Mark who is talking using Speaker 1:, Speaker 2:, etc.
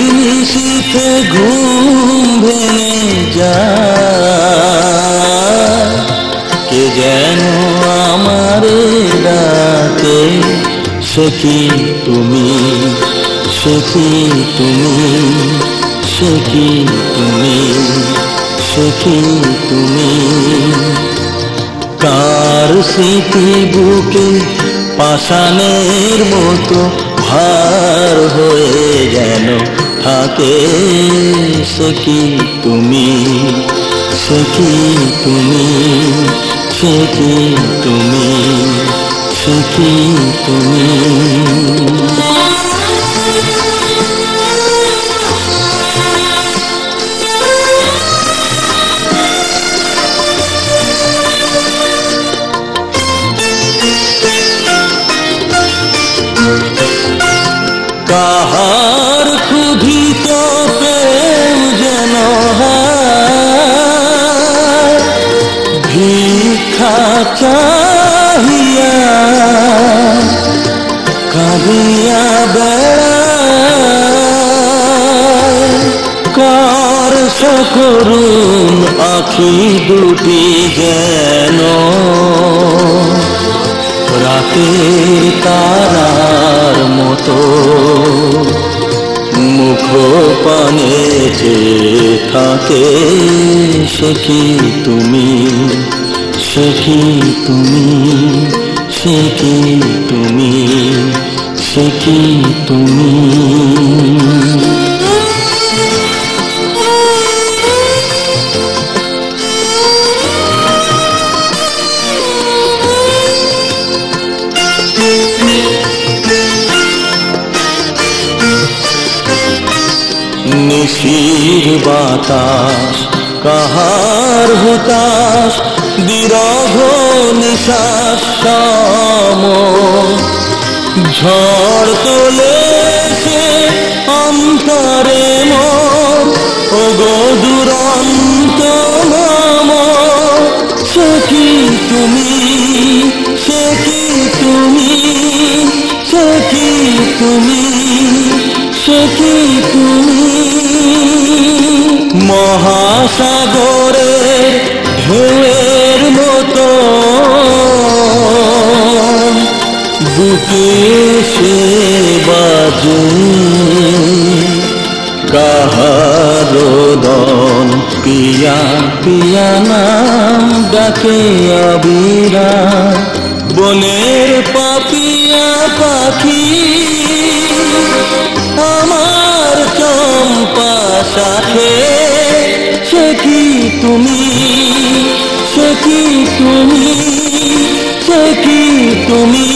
Speaker 1: নিশীথে ঘুম ভেঙে যায়। কে যেন আমার ডাকে, সে কি তুমি? সে কি তুমি? সে কি তুমি? সে কি তুমি? কার স্মৃতি বুকে পাষাণের মতো ভার হয়ে থাকে সে কি তুমি সে কি তুমি সে কি তুমি সে কি তুমি। কাহার কাঁদিয়া বেড়ায় কার সকরুণ আখি দুটি যেন? রাতের তারার মতো মুখ পানে থাকে, সে কি তুমি? সে কি তুমি? সে কি তুমি? সে কি তুমি? নিশির বাতাস কাহার হুতাস বিরহ নিশ্বাস ঝড় তোলেছে অন্তরে মন ও গো দুরন্ত মম সে তুমি? সে কি তুমি? সে কি তুমি? সে কি তুমি? মহাসাগরের কাহারো দন পিয়া পিয়া নাম ডাকে অবিরা। বনের পাপিয়া পাখি, আমার চম্পা সাথে সে কি তুমি? সে কি তুমি? সে কি তুমি?